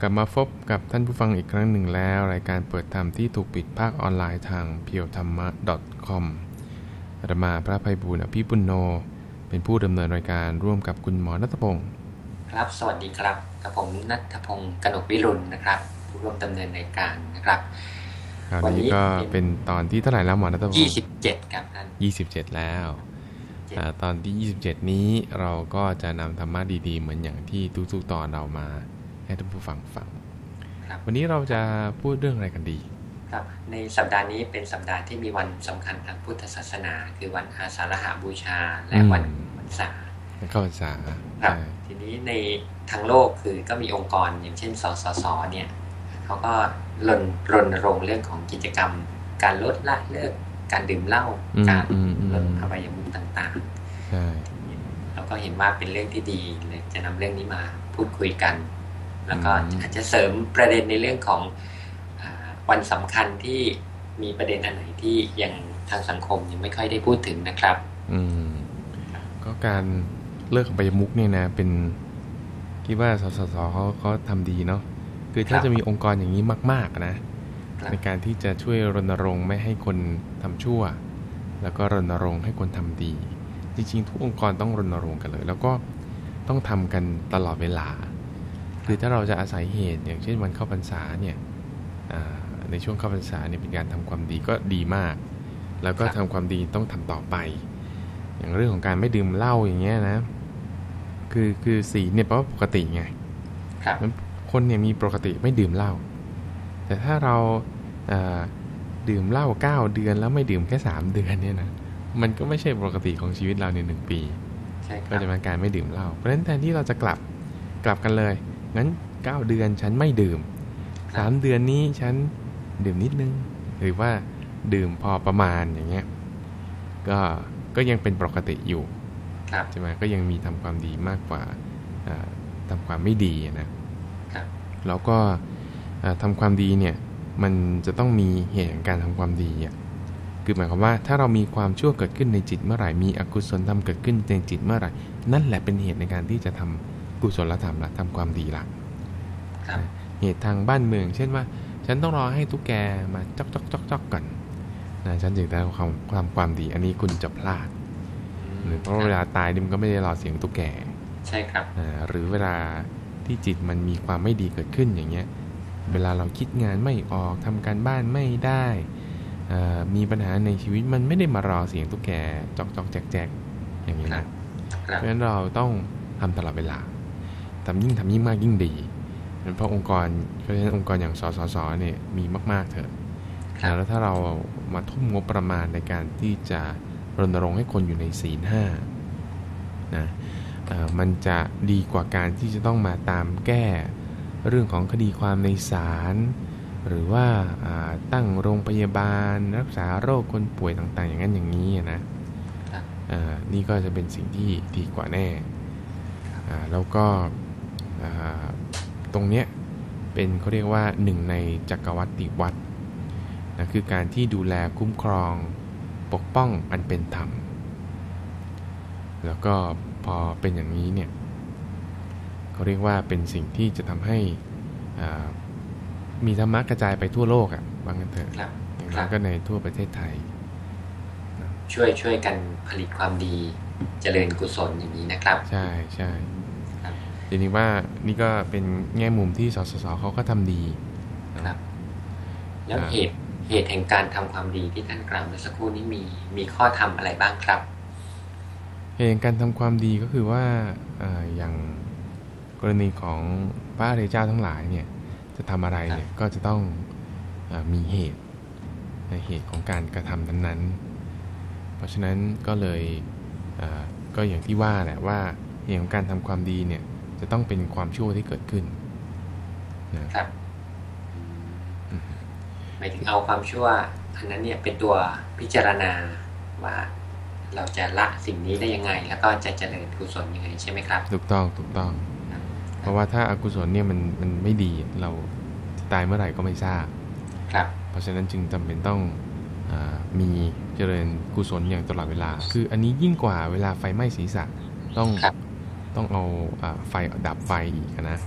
กลับมาพบกับท่านผู้ฟังอีกครั้งหนึ่งแล้ว รายการเปิดธรรมที่ถูกปิดภาคออนไลน์ทางเพียวธรรมะ .com อาตมาพระภัยบูรณ์อภิปุณโน เป็นผู้ดำเนินรายการร่วมกับคุณหมอนัทพงศ์ครับ สวัสดีครับกับผมนัทพงศ์กนกวิรุณนะครับ ผู้ร่วมดำเนินรายการนะครับคราววันนี้นี้ก็เป็นตอนที่เท่าไหร่แล้วหมอนัทพงศ์27ครับท่านยี่สิบเจ็ดแล้วอ่าตอนที่ 27 นี้เราก็จะนำธรรมะดีๆ เหมือนอย่างที่ทุกๆตอนเรามา ให้ท่านผู้ฟังฟังครับวันนี้เราจะพูดเรื่องอะไรกันดีครับในสัปดาห์นี้เป็นสัปดาห์ที่มีวันสำคัญทางพุทธศาสนา คือวันอาสาฬหบูชา และวันอืมวันษาเข้าพรรษาครับใช่ทีนี้ในทางโลกคือก็มีองค์กรอย่างเช่นสสสเนี่ยเขาก็รณรณรงค์เรื่องของกิจกรรม การลดละเลิกการดื่มเหล้าอืมการอืมอืมลดอบายมุขต่างใช่ๆเราก็เห็นว่าเป็นเรื่องที่ดีเลยจะนำเรื่องนี้มาพูดคุยกัน แล้วก็อืมอาจจะเสริมประเด็นในเรื่องของอาวันสำคัญที่มีประเด็นอันไหนที่ยังทางสังคมยังไม่ค่อยได้พูดถึงนะครับ อืมก็การเลิกอบายมุกเนี่ยนะ เป็นคิดว่าสสสเขาเขาทำดีเนาะคือถ้าครับจะมีองค์กรอย่างนี้มากๆนะครับในการที่จะช่วยรณรงค์ไม่ให้คนทำชั่ว แล้วก็รณรงค์ให้คนทำดี จริงๆ ทุกองค์กรต้องรณรงค์กันเลย แล้วก็ต้องทำกันตลอดเวลา คือถ้าเราจะอาศัยเหตุอย่างเช่นวันเข้าพรรษาเนี่ยอ่าในช่วงเข้าพรรษาเนี่ยเป็นการทำความดีก็ดีมาก แล้วก็ทำความดีต้องทำต่อไป อย่างเรื่องของการไม่ดื่มเหล้าอย่างเงี้ยนะ คือคือสีลเนี่ยแปลว่าปกติไงครับมันคนเนี่ยมีปกติไม่ดื่มเหล้าแต่ถ้าเราเอ่อดื่มเหล้าเก้าเดือนแล้วไม่ดื่มแค่สามเดือนเนี่ยนะมันก็ไม่ใช่ปกติของชีวิตเราในหนึ่งปีใช่คก็รับจะเป็นการไม่ดื่มเหล้าเพราะฉะนั้นแทนที่เราจะกลับกลับกันเลย งั้นเก้าเดือนฉันไม่ดื่มสามเดือนนี้ฉันดื่มนิดนึง หรือว่าดื่มพอประมาณอย่างเงี้ยก็ก็ยังเป็นปกติอยู่ครับใช่ไหมก็ยังมีทำความดีมากกว่าเอ่อทำความไม่ดีอะนะครับแล้วก็เอ่อทำความดีเนี่ยมันจะต้องมีเหตุแห่งการทำความดีอะคือหมายความว่าถ้าเรามีความชั่วเกิดขึ้นในจิตเมื่อไหร่มีอกุศลธรรมเกิดขึ้นในจิตเมื่อไหร่ นั่นแหละเป็นเหตุในการที่จะทำ กุศลธรรมละทำความดีละครับเหตุทางบ้านเมือง เช่นว่า ฉันต้องรอให้ตุ๊กแกมาจอกจอกจอกจอกก่อนนะฉันจึงได้ความความความดี อันนี้คุณจะพลาดอืมเพราะเวลาตายนี่มันก็ไม่ได้รอเสียงตุ๊กแก ใช่ครับอ่าหรือเวลาที่จิตมันมีความไม่ดีเกิดขึ้นอย่างเงี้ย เวลาเราคิดงานไม่ออกทำการบ้านไม่ได้อ่ามีปัญหาในชีวิตมันไม่ได้มารอเสียงตุ๊กแกจอกจอกแจกแจกอย่างนี้ครันะบคเพรับราะฉะนั้นเราต้องทำตลอดเวลา ทำยิ่งทำยิ่งมากยิ่งดีเพราะองค์กรเพราะฉะนั้นองค์กรอย่างสสสเนี่ยมีมาก ๆเถอะครับแล้วถ้าเรามาทุ่มงบประมาณในการที่จะรณรงค์ให้คนอยู่ในศีลห้านะเอ่อมันจะดีกว่าการที่จะต้องมาตามแก้เรื่องของคดีความในศาลหรือว่าอ่าตั้งโรงพยาบาล รักษาโรคคนป่วยต่างๆ อย่างนั้นอย่างนี้นะครับเอ่อนี่ก็จะเป็นสิ่งที่ดีกว่าแน่อ่าแล้วก็อ่า ตรงเนี้ยเป็นเขาเรียกว่าหนึ่งในจักรวัติวัดนะคือการที่ดูแลคุ้มครองปกป้องอันเป็นธรรม แล้วก็พอเป็นอย่างนี้เนี่ยเขาเรียกว่าเป็นสิ่งที่จะทำให้อ่ามีธรรมะกระจายไปทั่วโลกอะ่ะว่างั้นเถอะครับอย่างครันั้บนก็ในทั่วประเทศไทย ช่วยช่วยกันผลิตความดีเจริญกุศลอย่างนี้นะครับ ใช่ใช่ครับจริงๆว่า นี่ก็เป็นแง่มุมที่สสสเขาก็ทำดีครับ แล้วอ่าเหตุเหตุแห่งการทำความดีที่ท่านกล่าวเมื่อสักครู่นี้มีมีข้อธรรมอะไรบ้างครับ เหตุแห่งการทำความดีก็คือว่าอ่าอย่างกรณีของพระอริยเจ้าทั้งหลายเนี่ยจะทำอะไรเนี่ยก็จะต้องอามีเหตุในเหตุของการกระทำนั้นๆ เพราะฉะนั้นก็เลยอ่าก็อย่างที่ว่าแหละว่าเหตุของการทำความดีเนี่ย จะต้องเป็นความชั่วที่เกิดขึ้นนะครับอืมหมายถึงเอาความชั่วอันนั้นเนี่ยเป็นตัวพิจารณาว่าเราจะละสิ่งนี้ได้ยังไง แล้วก็จะเจริญกุศลยังไงใช่ไหมครับ ถูกต้องถูกต้อง เพราะว่าถ้าอากุศลเนี่ยมันมันไม่ดีเราจะตายเมื่อไหร่ก็ไม่ทราบครับ เพราะฉะนั้นจึงจำเป็นต้องอามีเจริญกุศลอย่างตลอดเวลา คืออันนี้ยิ่งกว่าเวลาไฟไหม้ศีรษะต้องครับ ต้องเอาอาไฟดับไฟอีกนะ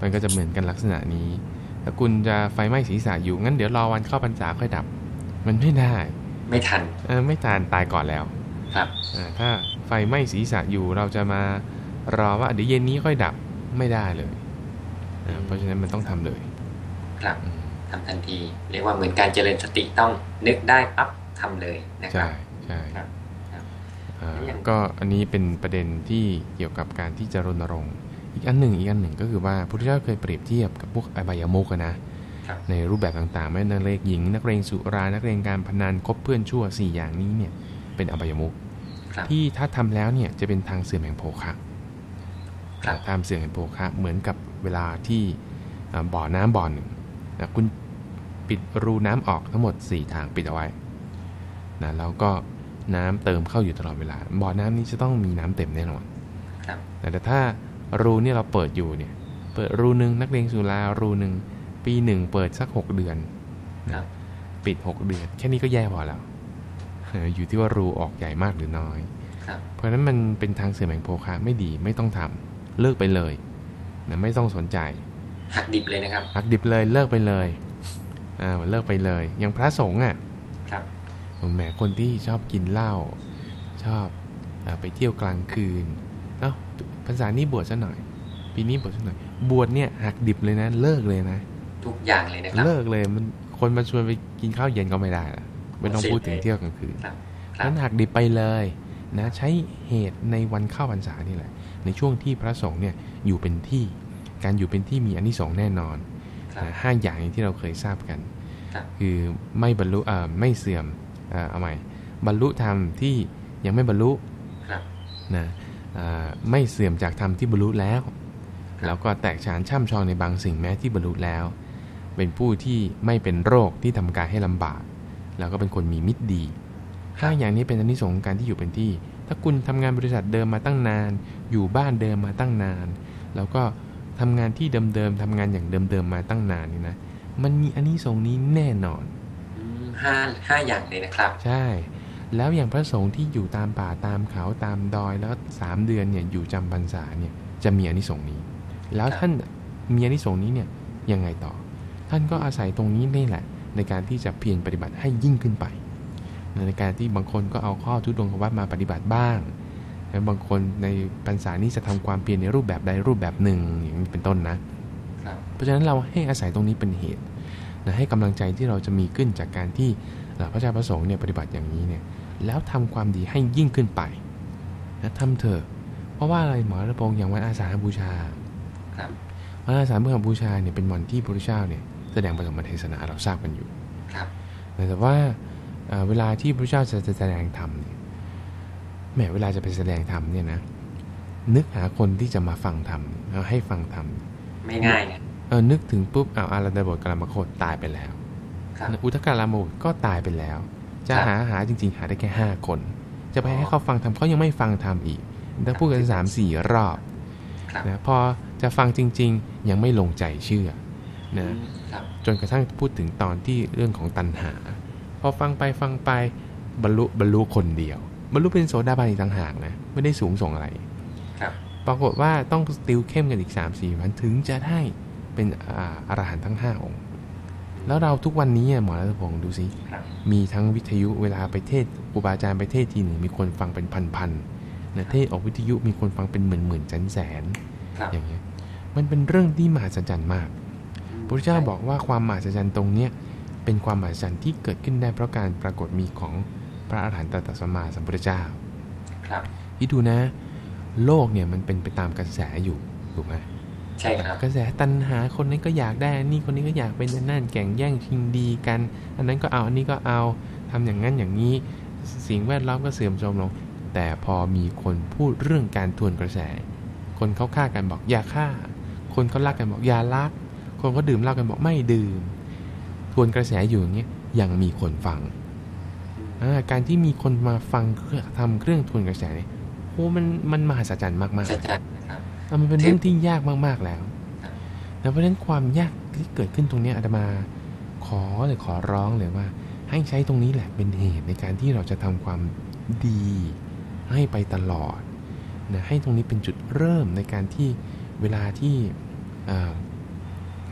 มันก็จะเหมือนกันลักษณะนี้ ถ้าคุณจะไฟไหม้ศีรษะอยู่ งั้นเดี๋ยวรอวันเข้าพรรษาค่อยดับ มันไม่ได้ ไม่ทันเออไม่ทานตายก่อนแล้ว ครับอ่าถ้าไฟไหม้ศีรษะอยู่เราจะมารอว่าเดี๋ยวเย็นนี้ค่อยดับไม่ได้เลยอ่าเพราะฉะนั้นมันต้องทำเลย ครับอืมทำทันที เรียกว่าเหมือนการเจริญสติต้องนึกได้ปั๊บทำเลยนะครัใช่บใช่ ก็อันนี้เป็นประเด็นที่เกี่ยวกับการที่จะรณรงค์ อีกอันหนึ่งอีกอันหนึ่งก็คือว่าพระพุทธเจ้าเคยเปรียบเทียบกับพวกอบายมุกอะนะครับในรูปแบบต่างๆ ไม่นักเลงหญิง นักเลงสุรา นักเลงการพนันคบเพื่อนชั่ว 4 อย่างนี้เนี่ยเป็นอบายมุกครับที่ถ้าทำแล้วเนี่ยจะเป็นทางเสื่อมแห่งโภคะครับทางเสื่อมแห่งโภคะเหมือนกับเวลาที่อ่าบ่อน้ำบ่อหนึ่งนะคุณปิดรูน้ำออกทั้งหมด 4 ทางปิดเอาไว้นะแล้วก็ น้ำเติมเข้าอยู่ตลอดเวลา บ่อน้ำนี้จะต้องมีน้ำเต็มแน่นอนครับแต่ถ้ารูเนี่ยเราเปิดอยู่เนี่ย เปิดรูหนึ่งนักเลงสุรารูหนึ่งปีหนึ่งเปิดสัก6เดือนครันะบปิด6เดือน แค่นี้ก็แย่พอแล้วเอออยู่ที่ว่ารูออกใหญ่มากหรือน้อยครับเพราะฉะนั้นมันเป็นทางเสื่อมแห่งโภคะไม่ดีไม่ต้องทำเลิกไปเลยนะไม่ต้องสนใจหักดิบเลยนะครับหักดิบเลยเลิกไปเลยอ่าเลิกไปเลย อย่างพระสงฆ์อะครับ แหมคนที่ชอบกินเหล้าชอบอาไปเที่ยวกลางคืนเอ้าภาษานี้บวชซะหน่อย ปีนี้บวชซะหน่อย บวชเนี่ยหักดิบเลยนะ เลิกเลยนะ ทุกอย่างเลยนะครับ เลิกเลยมันคนมาชวนไปกินข้าวเย็นก็ไม่ได้ละไม่ต้องพูดถึงเที่ยวกลางคืนครับครับนั้นหักดิบไปเลยนะใช้เหตุในวันเข้าพรรษานี่แหละ ในช่วงที่พระสงฆ์เนี่ยอยู่เป็นที่ การอยู่เป็นที่มีอานิสงส์แน่นอนครับนะห้าอย่างอย่างที่เราเคยทราบกันครับคือไม่บรรลุเอ่อไม่เสื่อม เอ่อเอาใหม่ บรรลุธรรมที่ยังไม่บรรลุครับนะเอ่อไม่เสื่อมจากธรรมที่บรรลุแล้วครับแล้วก็แตกฉานช่ำชองในบางสิ่งแม้ที่บรรลุแล้ว เป็นผู้ที่ไม่เป็นโรคที่ทำกายให้ลำบาก แล้วก็เป็นคนมีมิตรดีห้าอย่างนี้เป็นอานิสงส์ของการที่อยู่เป็นที่ ถ้าคุณทำงานบริษัทเดิมมาตั้งนาน อยู่บ้านเดิมมาตั้งนาน แล้วก็ทำงานที่เดิมๆทำงานอย่างเดิมๆมาตั้งนานนี่นะ มันมีอานิสงส์นี้แน่นอนอืม ห้าห้าอย่างเลยนะครับ ใช่ แล้วอย่างพระสงฆ์ที่อยู่ตามป่าตามเขาตามดอยแล้วสามเดือนเนี่ยอยู่จำพรรษาเนี่ยจะมีอานิสงส์นี้ แล้วท่านมีอานิสงส์นี้เนี่ยยังไงต่อ ท่านก็อาศัยตรงนี้นี่แหละ ในการที่จะเพียรปฏิบัติให้ยิ่งขึ้นไป ในการที่บางคนก็เอาข้อทุดงควัตมาปฏิบัติบ้างแล้วบางคนในพรรษานี้จะทำความเพียรในรูปแบบใดรูปแบบหนึ่งอย่างนี้เป็นต้นนะครับเพราะฉะนั้นเราให้อาศัยตรงนี้เป็นเหตุ นะให้กำลังใจที่เราจะมีขึ้นจากการที่เอ่อพระเจ้าประสงค์เนี่ยปฏิบัติอย่างนี้เนี่ยแล้วทำความดีให้ยิ่งขึ้นไปนะทำเถอะเพราะว่าอะไรหมอระพงษ์อย่างวันอาสาฬหบูชาครับวันอาสาฬบูชาเนี่ยเป็นวันที่พระพุทธเจ้าเนี่ยแสดงปฐมเทศนาเราทราบกันอยู่ครับแต่ว่าเอ่อเวลาที่พระพุทธเจ้าจะจะแสดงธรรมเนี่ยแหมเวลาจะไปแสดงธรรมเนี่ยนะนึกหาคนที่จะมาฟังธรรมเอาให้ฟังธรรมไม่ง่ายนะ เออนึกถึงปุ๊บอ้าวอารันดาบทกลามโคตตายไปแล้วครับอุทกาลามบุตรก็ตายไปแล้ว จะครับหาหาจริง ๆ หาได้แค่ห้าคน จะไปให้เขาฟังทำเขายังไม่ฟังทำอีกต้องพูดกันสามสี่รอบครับนะพอจะฟังจริง ๆ ยังไม่ลงใจเชื่ออืนะมครับจนกระทั่งพูดถึงตอนที่เรื่องของตัณหา พอฟังไปฟังไปบรรลุบรรลุคนเดียว บรรลุเป็นโสดาบันอีกต่างหากนะไม่ได้สูงส่งอะไรครับปรากฏว่าต้องติวเข้มกันอีก3ามสี่วันถึงจะได้ เป็นอ่าอรหันต์ทั้ง 5 องค์ แล้วเราทุกวันนี้อะหมอรัตพงศ์ดูสิครับมีทั้งวิทยุเวลาไปเทศครูบาอาจารย์ไปเทศทีหนึ่งมีคนฟังเป็นพันๆนะเทศออกวิทยุมีคนฟังเป็นหมื่นหมื่นแสนแสนครับๆอย่างเงี้ยมันเป็นเรื่องที่มหัศจรรย์มากพระพุทธเจ้าบอกว่าความมหัศจรรย์ตรงเนี้ยเป็นความมหัศจรรย์ที่เกิดขึ้นได้เพราะการปรากฏมีของพระอรหันตตรัสมาสัมพุทธเจ้า ครับคิดดูนะ โลกเนี่ยมันเป็นไปตามกระแสอยู่ถูกไหม ใช่ครับกระแสตัณหาคนนี้ก็อยากได้อันนี้คนนี้ก็อยากเป็นอันนั่นแข่งแย่งชิงดีกัน อันนั้นก็เอาอันนี้ก็เอาทำอย่างนั้นอย่างนี้ สิ่งแวดล้อมก็เสื่อมโทรมลง แต่พอมีคนพูดเรื่องการทวนกระแส คนเขาฆ่ากันบอกอย่าฆ่า คนเขารักกันบอกอย่ารัก คนเขาดื่มเหล้ากันบอกไม่ดื่ม ทวนกระแสอยู่อย่างเงี้ยยังมีคนฟังอ่าการที่มีคนมาฟังเครื่องทำเครื่องทวนกระแสเนี่ยโอ้มันมันมหัศจรรย์มากๆ มันเป็นเรื่องที่ยากมากๆแล้วครับแต่เพราะฉะนั้นความยากที่เกิดขึ้นตรงเนี้ยอาตมาขอเลยขอร้องเลยว่า ให้ใช้ตรงนี้แหละเป็นเหตุในการที่เราจะทำความดี ให้ไปตลอดนะให้ตรงนี้เป็นจุดเริ่มในการที่เวลาที่เอ่อ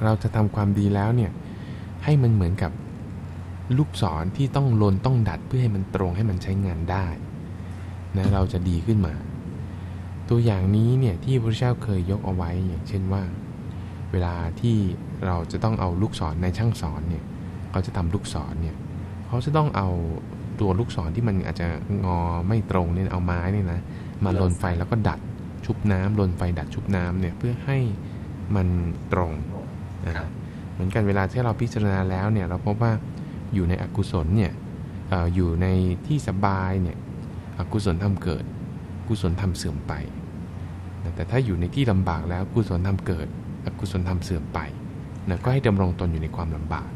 เราจะทำความดีแล้วเนี่ยให้มันเหมือนกับลูกศรที่ต้องลนต้องดัดเพื่อให้มันตรงให้มันใช้งานได้นะเราจะดีขึ้นมา ตัวอย่างนี้เนี่ยที่พระเจ้าเคยยกเอาไว้อย่างเช่นว่า เวลาที่เราจะต้องเอาลูกศรในช่างสอนเนี่ยเขาจะทำลูกศรเนี่ยเขาจะต้องเอาตัวลูกศรที่มันอาจจะงอไม่ตรงเนี่ยเอาไม้เนี่ยนะมาลนไฟแล้วก็ดัดชุบน้ำลนไฟดัดชุบน้ำเนี่ยเพื่อให้มันตรงนะเหมือนกันเวลาที่เราพิจารณาแล้วเนี่ยเราพบว่าอยู่ในอกุศลเนี่ยออยู่ในที่สบายเนี่ยอกุศลทำเกิด กุศลทำเสื่อมไป แต่ถ้าอยู่ในที่ลำบากแล้วกุศลทำเกิดอกุศลทำเสื่อมไปนะก็ให้ดำรงตนอยู่ในความลำบาก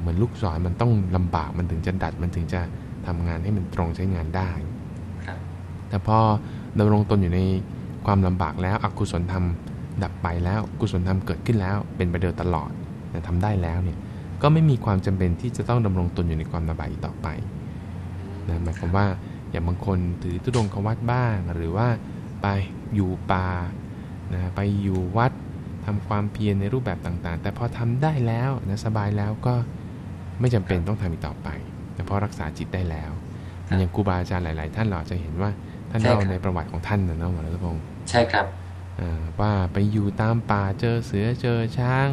เหมือนลูกศรมันต้องลำบากมันถึงจะดัดมันถึงจะทำงานให้มันตรงใช้งานได้ แต่พอดำรงตนอยู่ในความลำบากแล้วอกุศลทำดับไปแล้วกุศลทำเกิดขึ้นแล้ว เป็นไปเดิมตลอดแต่ทำได้แล้วเนี่ยก็ไม่มีความจำเป็นที่จะต้องดำรงตนอยู่ในความลำบากอีกต่อไปนะหมายความว่า อย่างบางคนถือตุดงควัดบ้าง หรือว่าไปอยู่ป่านะไปอยู่วัดทำความเพียรในรูปแบบต่างๆ แต่พอทำได้แล้วนะสบายแล้วก็ไม่จำเป็นต้องทำอีกต่อไปแต่พอรักษาจิตได้แล้วอย่างครูบาอาจารย์หลาย ๆ ท่านเราจะเห็นว่าท่านเล่าในประวัติของท่านนะน้องหมอรัตพงศ์ใช่ครับว่าไปอยู่ตามป่าเจอเสือเจอช้าง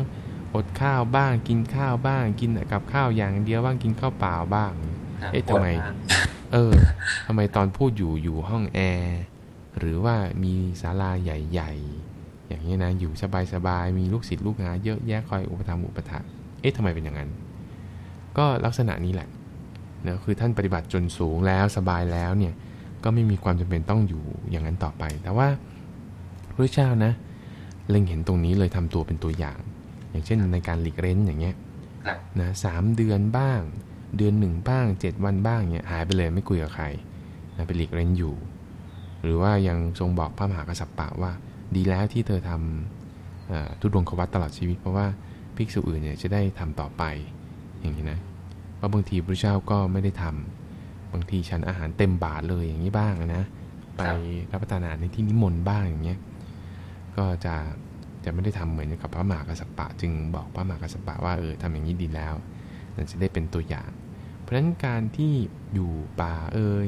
อดข้าวบ้างกินข้าวบ้าง กินกับข้าวอย่างเดียวบ้างกินข้าวเปล่าบ้าง เอ๊ะทำไม เออทำไมตอนพูดอยู่อยู่ห้องแอร์หรือว่ามีศาลาใหญ่ๆ อย่างนี้นะอยู่สบายๆ มีลูกศิษย์ลูกหาเยอะแยะคอยอุปถัมภ์อุปถัมภ์เอ๊ะทำไมเป็นอย่างนั้น ก็ลักษณะนี้แหละเนะคือท่านปฏิบัติจนสูงแล้วสบายแล้วเนี่ยก็ไม่มีความจำเป็นต้องอยู่อย่างนั้นต่อไป แต่ว่าพระเจ้านะ เล็งเห็นตรงนี้เลยทำตัวเป็นตัวอย่าง อย่างเช่นในการหลีกเล้นอย่างเงี้ยนะสามเดือนบ้าง เดือนหนึ่งบ้างเจ็ดวันบ้างเงี้ยหายไปเลยไม่คุยกับใครนะไปหลีกเล้นอยู่ หรือว่ายังทรงบอกพระมหากษัตริย์ปะว่า ดีแล้วที่เธอทำทุดวงควัตตลอดชีวิต เพราะว่าภิกษุอื่นเนี่ยจะได้ทำต่อไปอย่างนี้นะเพราะบางทีพระเจ้าก็ไม่ได้ทำบางทีฉันอาหารเต็มบาทเลยอย่างนี้บ้างนะไปรับประทานอาหารในที่นิมนต์บ้างอย่างเงี้ยก็จะจะไม่ได้ทำเหมือนกับพระมหากษัตริย์ปะจึงบอกพระมหากษัตริย์ปะว่าเออทำอย่างนี้ดีแล้วนั่นจะได้เป็นตัวอย่าง เพราะฉะนั้นการที่อยู่ป่าเอ่ย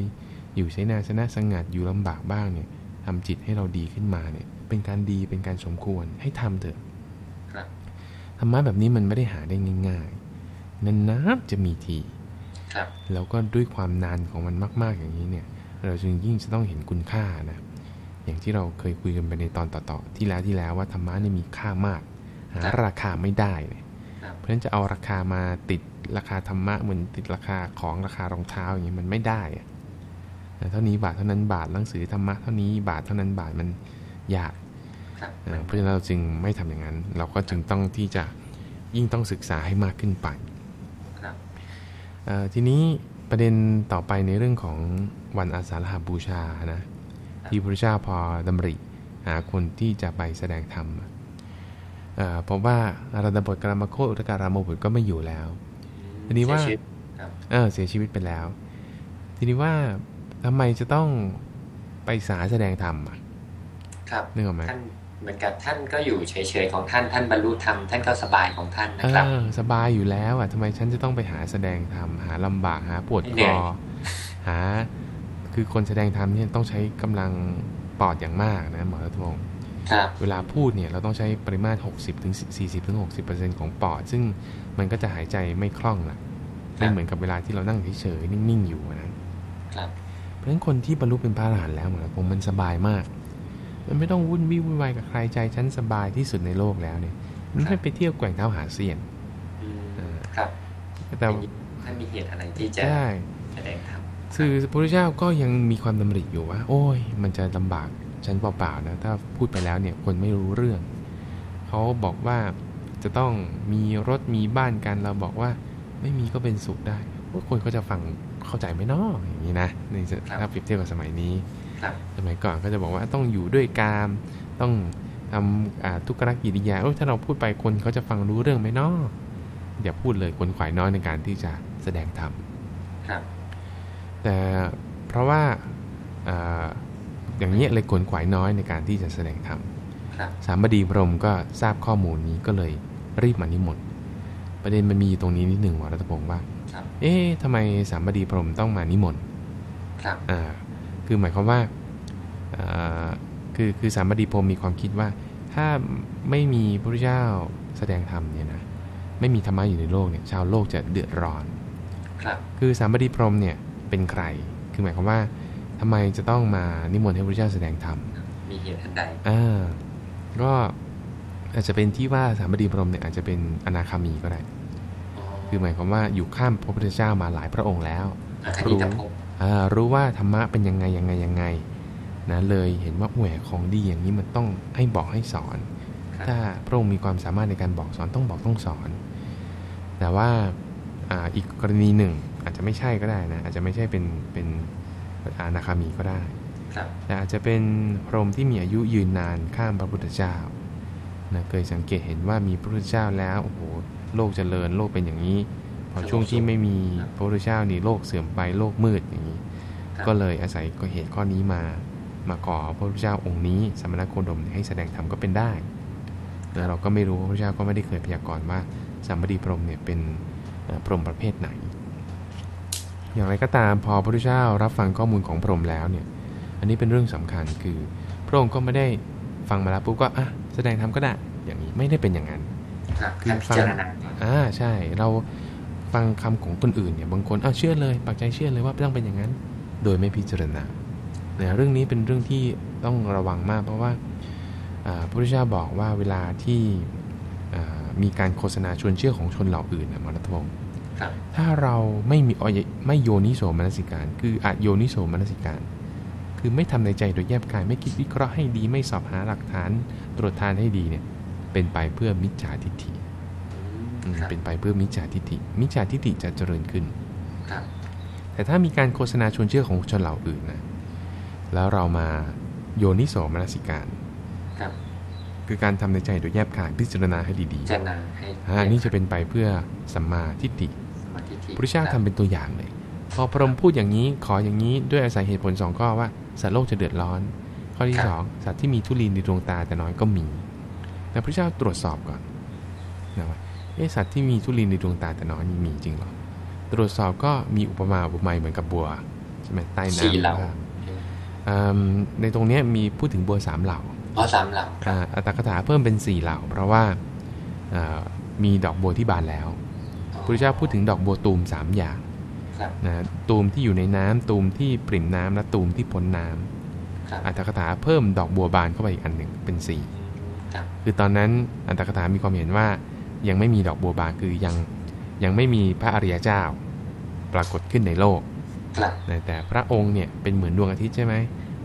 อยู่ใช้นาชนะสงัดอยู่ลำบากบ้างเนี่ยทำจิตให้เราดีขึ้นมาเนี่ย เป็นการดีเป็นการสมควรให้ทำเถอะธรรมะแบบนี้มันไม่ได้หาได้ง่ายๆนานๆจะมีทีแล้วก็ด้วยความนานของมันมาก ๆอย่างนี้เนี่ย เราจึงยิ่งจะต้องเห็นคุณค่านะอย่างที่เราเคยคุยกันไปในตอนต่อๆที่แล้วที่แล้วว่าธรรมะนี่มีค่ามากหาราคาไม่ได้เลยเพราะฉะนั้นจะเอาราคามาติด ราคาธรรมะเหมือนติดราคาของราคารองเท้าอย่างนี้มันไม่ได้อะเท่านี้บาทเท่านั้นบาทหนังสือธรรมะเท่านี้บาทเท่านั้นบาทมันยากเพราะฉะนั้นเราจึงไม่ทำอย่างนั้น เราก็จึงต้องที่จะยิ่งต้องศึกษาให้มากขึ้นไปทีนี้ประเด็นต่อไปในเรื่องของวันอาสาฬหาบูชานะที่พระเจ้าพอดำริหาคนที่จะไปแสดงธรรมเพราะว่าอารันบทกรามโคอุตการามบุตรก็ไม่อยู่แล้ว ทีนี้ว่าเออเสียชีวิตไปแล้ว ทีนี้ว่าทำไมจะต้องไปสาแสดงธรรมอะครับนึกออกไหมท่านเหมือนกับท่านก็อยู่เฉยๆของท่านท่านบรรลุธรรมท่านก็สบายของท่านนะครับสบายอยู่แล้วอะทำไมฉันจะต้องไปหาแสดงธรรมหาลำบากหาปวดคอหา คือคนแสดงธรรมเนี่ยต้องใช้กำลังปอดอย่างมากนะหมอรัตพงศ์ เวลาพูดเนี่ยเราต้องใช้ปริมาตร 60ถึง40ถึง60%ของปอด ซึ่งมันก็จะหายใจไม่คล่องละไม่เหมือนกับเวลาที่เรานั่งเฉยๆนิ่งๆอยู่นะเพราะฉะนั้นคนที่บรรลุเป็นพระอรหันต์แล้วหมอรัตพงศ์มันสบายมาก มันไม่ต้องวุ่นวี่วุ่นวายกับใครใจฉันสบายที่สุดในโลกแล้วเนี่ย มันไม่ไปเที่ยวแกว่งเท้าหาเสียนครับแต่ถ้ามีเหตุอะไรที่จะแสดงธรรมคือพระพุทธเจ้าก็ยังมีความดำริอยู่ว่า โอ้ย มันจะลำบาก ฉันเปล่าๆนะถ้าพูดไปแล้วเนี่ยคนไม่รู้เรื่อง เขาบอกว่าจะต้องมีรถมีบ้านกันเราบอกว่าไม่มีก็เป็นสุขได้พวกคนเขาจะฟังเข้าใจไหมนาะอย่างนี้นะในถ้าเปรียบเทียบกับสมัยนี้สมัยก่อนก็จะบอกว่าต้องอยู่ด้วยกามต้องทำทุกขกิริยาโอ้ถ้าเราพูดไปคนเขาจะฟังรู้เรื่องไหมนาะอย่าพูดเลยคนขวายน้อยในการที่จะแสดงธรรมแต่เพราะว่า อย่างนี้เลยขนขวายน้อยในการที่จะแสดงธรรมครับสามบดีพรหมก็ทราบข้อมูลนี้ก็เลยรีบมานิมนต์ประเด็นมันมีอยู่ตรงนี้นิดหนึ่งวรัตพงศ์ว่าครับเอ๊ะทำไมสามบดีพรหมต้องมานิมนต์ครับอ่าคือหมายความว่าอ่าคือคือสามบดีพรหมมีความคิดว่า ถ้าไม่มีพระพุทธเจ้าแสดงธรรมเนี่ยนะไม่มีธรรมะอยู่ในโลกเนี่ยชาวโลกจะเดือดร้อน ครับ คือสามบดีพรหมเนี่ยเป็นใคร คือหมายความว่า ทำไมจะต้องมานิมนต์ให้พระพุทธเจ้าแสดงธรรม มีเหตุอันใดอ่าก็อาจจะเป็นที่ว่าสามบดีพรหมเนี่ยอาจจะเป็นอนาคามีก็ได้อ๋อคือหมายความว่าอยู่ข้ามพระพุทธเจ้ามาหลายพระองค์แล้วอาคานิตภพอ่ารู้ว่าธรรมะเป็นยังไงยังไงยังไงนะเลยเห็นว่าแหวของดีอย่างนี้มันต้องให้บอกให้สอนครับถ้าพระองค์มีความสามารถในการบอกสอนต้องบอกต้องสอน แต่ว่าอ่าอีกกรณีหนึ่งอาจจะไม่ใช่ก็ได้นะอาจจะไม่ใช่เป็นเป็น อนาคามีก็ได้ครับแต่อาจจะเป็นพรหมที่มีอายุยืนนานข้ามพระพุทธเจ้านะเคยสังเกตเห็นว่ามีพระพุทธเจ้าแล้วโอ้โหโลกเจริญโลกเป็นอย่างนี้ พอช่วงที่ไม่มีพระพุทธเจ้านี่โลกเสื่อมไปโลกมืดอย่างนี้ครับก็เลยอาศัยก็เหตุข้อนี้มามาขอพระพุทธเจ้าองค์นี้สมณโคดมให้แสดงธรรมก็เป็นได้แต่เราก็ไม่รู้พระพุทธเจ้าก็ไม่ได้เคยพยากรณ์ว่าสามบดีพรหมเนี่ยเป็นเอ่อพรหมประเภทไหน อย่างไรก็ตามพอพระพุทธเจ้ารับฟังข้อมูลของพรหมแล้วเนี่ย อันนี้เป็นเรื่องสำคัญคือพระองค์ก็ไม่ได้ฟังมาแล้วปุ๊บก็อะแสดงธรรมก็ได้อย่างนี้ไม่ได้เป็นอย่างนั้นครับคือการพิจารณาอ่าใช่ เราฟังคำของคนอื่นเนี่ยบางคนอ้าวเชื่อเลยปักใจเชื่อเลยว่าต้องเป็นอย่างนั้น โดยไม่พิจารณาเนี่ยเรื่องนี้เป็นเรื่องที่ต้องระวังมาก เพราะว่าอ่าพระพุทธเจ้าบอกว่าเวลาที่อ่ามีการโฆษณาชวนเชื่อของชนเหล่าอื่นนะมรดพงศ์ครับ ถ้าเราไม่มีออยไม่โยนิโสมนสิการ คืออะโยนิโสมนสิการ คือไม่ทำในใจโดยแยบกายไม่คิดวิเคราะห์ให้ดี ไม่สอบหาหลักฐานตรวจทานให้ดีเนี่ย เป็นไปเพื่อมิจฉาทิฏฐิอืมครับเป็นไปเพื่อมิจฉาทิฏฐิ มิจฉาทิฏฐิจะเจริญขึ้นครับแต่ถ้ามีการโฆษณาชวนเชื่อของชนเหล่าอื่นนะแล้วเรามาโยนิโสมนสิการครับคือการทำในใจโดยแยบกายพิจารณาให้ดีพิจารณาให้ๆอ่านี่จะเป็นไปเพื่อสัมมาทิฏฐิสมาธิที่ พระเจ้าทำเป็นตัวอย่างเลย พอพระองค์พูดอย่างนี้ขออย่างนี้ด้วยอาศัยเหตุผลสองข้อว่าสัตว์โลกจะเดือดร้อน ข้อที่สองสัตว์ที่มีทุลีนในดวงตาแต่น้อยก็มีแต่พระเจ้าตรวจสอบก่อนนะว่าเอะสัตว์ที่มีทุลีนในดวงตาแต่น้อยนี่มีจริงเหรอตรวจสอบก็มีอุปมาอุปไมยเหมือนกับบัวใช่ไหมใต้น้ำสี่เหล่าบ้างอืมในตรงเนี้ยมีพูดถึงบัวสามเหล่าอ๋อสามเหล่าครัอ่าบอัตถกถาเพิ่มเป็นสี่เหล่า เพราะว่าอ่ามีดอกบัวที่บานแล้ว พระพุทธเจ้าพูดถึงดอกบัวตูมสามอย่างครับนะตูมที่อยู่ในน้ำตูมที่ปริ่มน้ำและตูมที่พ้นน้ำครับอัตถกถาเพิ่มดอกบัวบานเข้าไปอีกอันหนึ่งเป็นสี่ครับคือตอนนั้นอัตถกถามีความเห็นว่ายังไม่มีดอกบัวบานคือยังยังไม่มีพระอริยเจ้า ปรากฏขึ้นในโลกครับนะแต่พระองค์เนี่ยเป็นเหมือนดวงอาทิตย์ใช่ไหม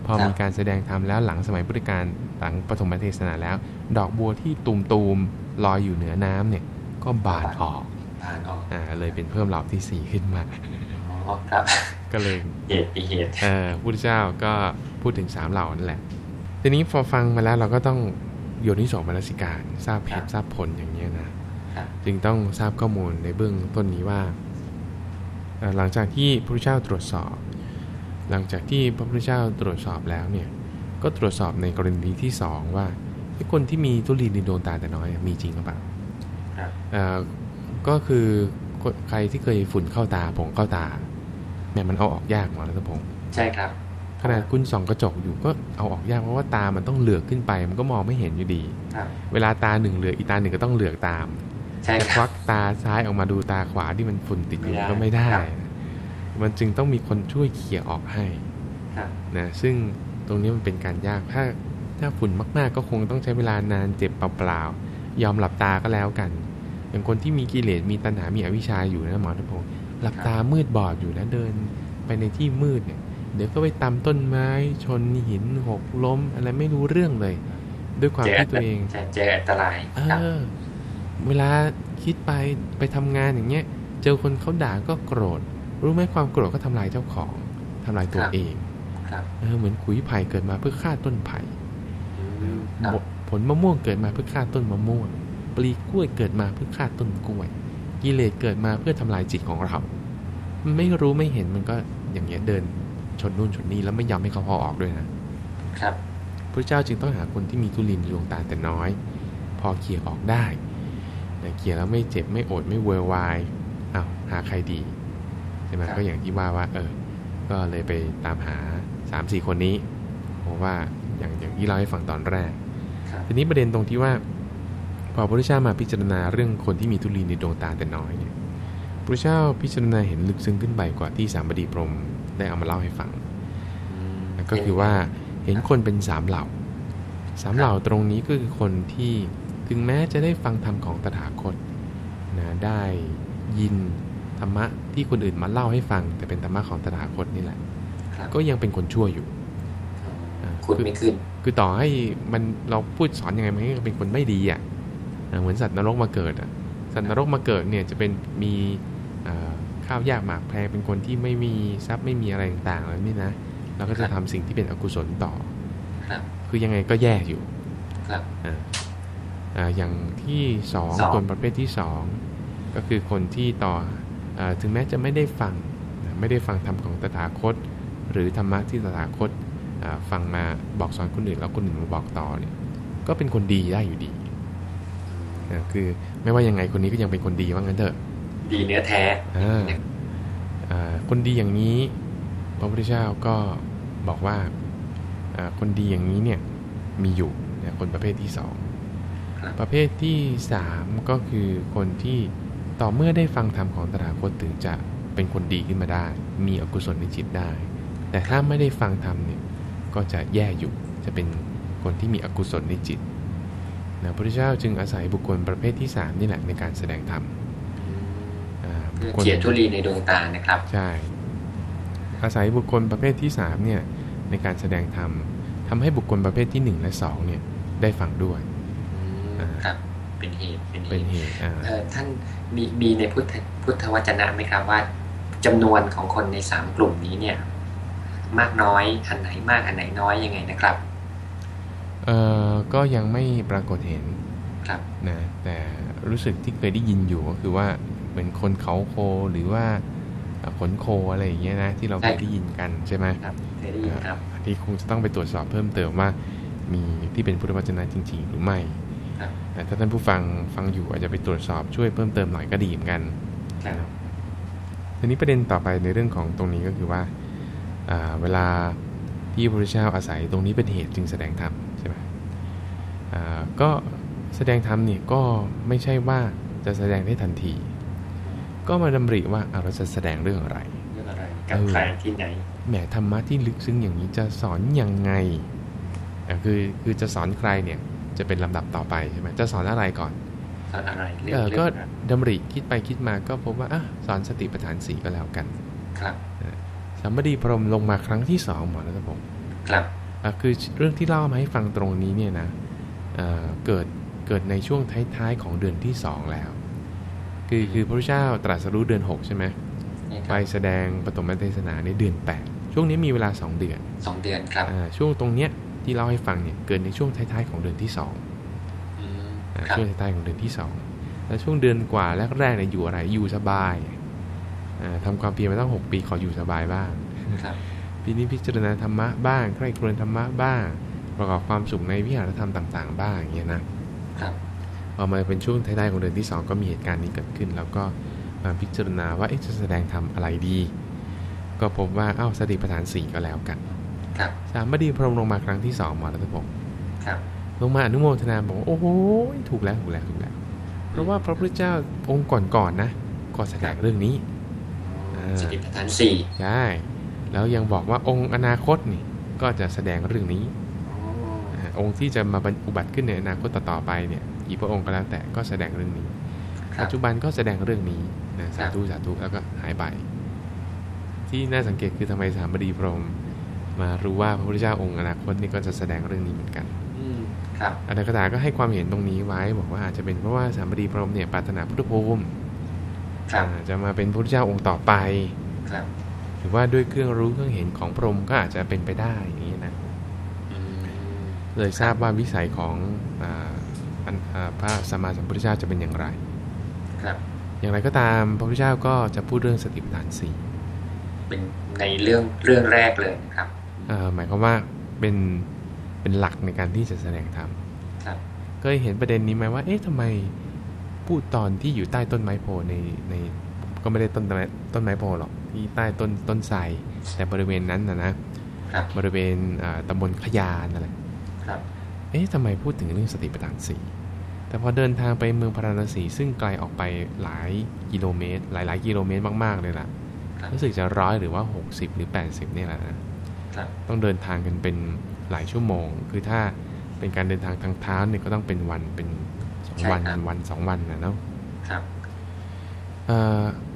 พอครับมีการแสดงธรรมแล้วหลังสมัยพุทธกาลหลังปฐมเทศนาแล้ว ดอกบัวที่ตูมตูมๆลอยอยู่เหนือน้ำเนี่ยก็บานออก ผ่านออกอ่าเลยเป็นเพิ่มเหล่าที่สี่ขึ้นมาอ๋อครับ ก็เลยเหตุอีกเหตุเออพุทธเจ้าก็พูดถึงสามเหล่านั่นแหละ ทีนี้พอฟังมาแล้วเราก็ต้องโยนิโสมนสิการทราบเหตุทราบผลอย่างนี้ยนะครับจึงต้องทราบข้อมูลในเบื้องต้นนี้ว่าเอ่อหลังจากที่พระพุทธเจ้าตรวจสอบ หลังจากที่พระพุทธเจ้าตรวจสอบแล้วเนี่ยก็ตรวจสอบในกรณีที่สองว่าไอ้คนที่มีทุลีนในดวงตาแต่น้อยมีจริงหรือเปล่าครับเอ่อ ก็คือคนใครที่เคยฝุ่นเข้าตาผงเข้าตาเนี่ยมันเอาออกยากหมอรัตพงศ์ใช่ครับขนาดคุณส่องกระจกอยู่ก็เอาออกยากเพราะว่าตามันต้องเหลือกขึ้นไป มันก็มองไม่เห็นอยู่ดีครับเวลาตาหนึ่งเหลือกอีกตาหนึ่งก็ต้องเหลือกตามใช่จะคครัวับกตาซ้ายออกมาดูตาขวาที่มันฝุ่นติดอยู่ไม่ได้ก็ไม่ได้ครับมันจึงต้องมีคนช่วยเขี่ยออกให้ครับนะซึ่งตรงนี้มันเป็นการยากถ้าถ้าฝุ่นมากๆ ก็คงต้องใช้เวลานานเจ็บเปล่าๆยอมหลับตาก็แล้วกัน อย่างคนที่มีกิเลสมีตัณหา มีอวิชชาอยู่นะหมอทพงศ์หลับตามืดบอดอยู่แล้วเดินไปในที่มืดเนี่ย เดี๋ยวก็ไปตำต้นไม้ชนหินหกล้ม อะไรไม่รู้เรื่องเลย ด้วยความที่ตัวเองเจออันตรายเออเวลาคิดไปไปทำงานอย่างเงี้ย เจอคนเขาด่าก็โกรธ รู้ไหมความโกรธก็ทำลายเจ้าของทำลายตัวเองเออเหมือนขุยไผ่เกิดมาเพื่อฆ่าต้นไผ่ผลมะม่วงเกิดมาเพื่อฆ่าต้นมะม่วง ปลีกล้วยเกิดมาเพื่อฆ่าต้นกล้วย กิเลสเกิดมาเพื่อทำลายจิตของเรามันไม่รู้ไม่เห็นมันก็อย่างเงี้ยเดินชนนู่นชนนี่แล้วไม่ยอมให้เขาพอออกด้วยนะครับพระเจ้าจึงต้องหาคนที่มีทุลินดวงตาแต่น้อย พอเขี่ยออกได้เขี่ยแล้วไม่เจ็บไม่โอดไม่เวอร์วายอ้าวหาใครดีใช่ไหมก็อย่างที่ว่าว่า เออ ก็เลยไปตามหา3ามสี่คนนี้เพราะว่าอย่างอย่างที่เราให้ฟังตอนแรกทีนี้ประเด็นตรงที่ว่า พอพระพุทธเจ้ามาพิจารณาเรื่องคนที่มีทุลีในดวงตาแต่น้อยเนี่ยพระเจ้าพิจารณาเห็นลึกซึ้งขึ้นไปกว่าที่สามบดีพรมได้เอามาเล่าให้ฟัง ก็คือว่าเห็นคนเป็นสามเหล่าสามเหล่าตรงนี้ก็คือคนที่ถึงแม้จะได้ฟังธรรมของตถาคตนะได้ยินธรรมะที่คนอื่นมาเล่าให้ฟัง แต่เป็นธรรมะของตถาคตนี่แหละ ก็ยังเป็นคนชั่วอยู่คุดไม่ขึ้นคือต่อให้มันเราพูดสอนยังไงมันก็เป็นคนไม่ดีอะ เหมือนสัตว์นรกมาเกิดอะสัตว์นรกมาเกิดเนี่ยจะเป็นมีข้าวยากหมากแพงเป็นคนที่ไม่มีทรัพย์ไม่มีอะไรต่างๆแล้วนี่นะเราก็จะทำสิ่งที่เป็นอกุศลต่อคือยังไงก็แย่อยู่อ่าอย่างที่สองคนประเภทที่สองก็คือคนที่ต่ออถึงแม้จะไม่ได้ฟังไม่ได้ฟังธรรมของตถาคต หรือธรรมะที่ตถาคตฟังมาบอกสอนคนอื่นแล้วคนอื่นมาบอกต่อเนี่ยก็เป็นคนดีได้อยู่ดี คือ ไม่ว่ายังไงคนนี้ก็ยังเป็นคนดีว่างั้นเถอะ ดีเนื้อแท้คนดีอย่างนี้ พระพุทธเจ้าก็บอกว่าคนดีอย่างนี้เนี่ยมีอยู่คนประเภทที่สองประเภทที่สามก็คือคนที่ต่อเมื่อได้ฟังธรรมของตถาคตถึงจะเป็นคนดีขึ้นมาได้ มีอกุศลในจิตได้ แต่ถ้าไม่ได้ฟังธรรมเนี่ยก็จะแย่อยู่จะเป็นคนที่มีอกุศลในจิต นะพระพุทธเจ้าจึงอาศัยบุคคลประเภทที่สามนี่แหละในการแสดงธรรมเขียนทุลีในดวงตานะครับ ใช่ อาศัยบุคคลประเภทที่สามเนี่ยในการแสดงธรรมทำให้บุคคลประเภทที่หนึ่งและสองเนี่ยได้ฟังด้วยครับเป็นเหตุเป็นเหตุท่านมีมีในพุทธพุทธวจนะไหมครับว่าจำนวนของคนในสามกลุ่มนี้เนี่ย มากน้อยอันไหนมากอันไหนน้อยยังไงนะครับ เอ่อก็ยังไม่ปรากฏเห็นครับนะแต่รู้สึกที่เคยได้ยินอยู่ก็คือว่าเป็นคนเขาโคหรือว่าขนโคอะไรอย่างเงี้ยนะที่เราเคยได้ยินกันใช่ไหมครับเคยได้ยินครับที่คงจะต้องไปตรวจสอบเพิ่มเติมว่า มีที่เป็นพุทธวจนะจริง ๆ หรือไม่แต่ถ้าท่านผู้ฟังฟังอยู่อาจจะไปตรวจสอบช่วยเพิ่มเติมหน่อยก็ดีเหมือนกันทีนี้ประเด็นต่อไปในเรื่องของตรงนี้ก็คือว่าเวลาที่พระพุทธเจ้าอาศัยตรงนี้เป็นเหตุจึงแสดงธรรมใช่ไหม ก็แสดงธรรมเนี่ยก็ไม่ใช่ว่าจะแสดงได้ทันที ก็มาดำริว่าเราจะแสดงเรื่องอะไรเรื่องอะไรกับใครที่ไหนแหมธรรมะที่ลึกซึ้งอย่างนี้จะสอนยังไงคือคือจะสอนใครเนี่ยจะเป็นลำดับต่อไปใช่ไหมจะสอนอะไรก่อนสอนอะไรเออก็ดำริคิดไปคิดมาก็พบว่าอะสอนสติปัฏฐานสี่ก็แล้วกัน ครับสัมบดีพรมลงมาครั้งที่สองหมอรัตพงศ์ครับคือเรื่องที่เล่ามาให้ฟังตรงนี้เนี่ยนะ เกิดเกิดในช่วงท้ายๆของเดือนที่สองแล้ว คือคือพระพุทธเจ้าตรัสรู้เดือนหกใช่ไหมไปแสดงปฐมเทศนาในเดือนแปดช่วงนี้มีเวลาสองเดือนสองเดือนครับช่วงตรงเนี้ยที่เล่าให้ฟังเนี่ยเกิดในช่วงท้ายๆของเดือนที่สองช่วงท้ายๆของเดือนที่สองแล้วช่วงเดือนกว่าแรกๆเนี่ยอยู่อะไรอยู่สบายทำความเพียรมาตั้งหกปีขออยู่สบายบ้างปีนี้พิจารณาธรรมะบ้างใคร่ครวญธรรมะบ้าง ประกอบความสุขในวิหารธรรมต่าง ๆ บ้างอย่างเงี้ยนะพอมาเป็นช่วงท้ายๆของเดือนที่สองก็มีเหตุการณ์นี้เกิดขึ้น แล้วก็มาพิจารณาว่าจะแสดงธรรมอะไรดี ก็พบว่าเอ้าสติปัฏฐานสี่ก็แล้วกันสามบดีพรมลงมาครั้งที่สองหมอรัตพงศ์ลงมาอนุโมทนาบอกโอ้โหถูกแล้วถูกแล้วถูกแล้ว เพราะว่าพระพุทธเจ้าองค์ก่อนๆนนะก็แสดงเรื่องนี้สติปัฏฐานสี่ใช่แล้วยังบอกว่าองค์อนาคตนี่ก็จะแสดงเรื่องนี้ องค์ที่จะมาอุบัติขึ้นในอนาคตต่อๆไปเนี่ยอีกพระองค์ก็แล้วแต่ก็แสดงเรื่องนี้ปัจจุบันก็แสดงเรื่องนี้นะสาธุสาธุแล้วก็หายไป ที่น่าสังเกตคือทำไมสามบดีพรหมมารู้ว่าพระพุทธเจ้าองค์อนาคตนี่ก็จะแสดงเรื่องนี้เหมือนกันครับอาจารย์กถาก็ให้ความเห็นตรงนี้ไว้ บอกว่าอาจจะเป็นเพราะว่าสามบดีพรหมเนี่ยปรารถนาพุทธภูมิจะมาเป็นพระพุทธเจ้าองค์ต่อไปครับหรือว่าด้วยเครื่องรู้เครื่องเห็นของพรหมก็อาจจะเป็นไปได้อย่างนี้นะ เลยทราบว่าวิสัยของพระสัมมาสัมพุทธเจ้าจะเป็นอย่างไร ครับ อย่างไรก็ตามพระพุทธเจ้าก็จะพูดเรื่องสติปัฏฐานสี่เป็นในเรื่องเรื่องแรกเลยครับหมายความว่าเป็นเป็นหลักในการที่จะแสดงธรรมเคยเห็นประเด็นนี้ไหมว่า เอ๊ะทำไมพูดตอนที่อยู่ใต้ต้นไม้โพในในก็ไม่ได้ต้นต้นไม้โพหรอกที่ใต้ต้นต้นไทรแต่บริเวณนั้นนะนะบริเวณตำบลขยานั่นแหละเอ๊ะทำไมพูดถึงเรื่องสติปัฏฐานสี่แต่พอเดินทางไปเมืองพาราณสีซึ่งไกลออกไปหลายกิโลเมตร หลายๆกิโลเมตรมาก ๆ เลยล่ะ รู้สึกจะร้อยหรือว่า 60 หรือ 80นี่แหละนะต้องเดินทางกันเป็นหลายชั่วโมง คือถ้าเป็นการเดินทางทางเท้าเนี่ยก็ต้องเป็นวันเป็นสองวันวันสองวันนะเนาะครับ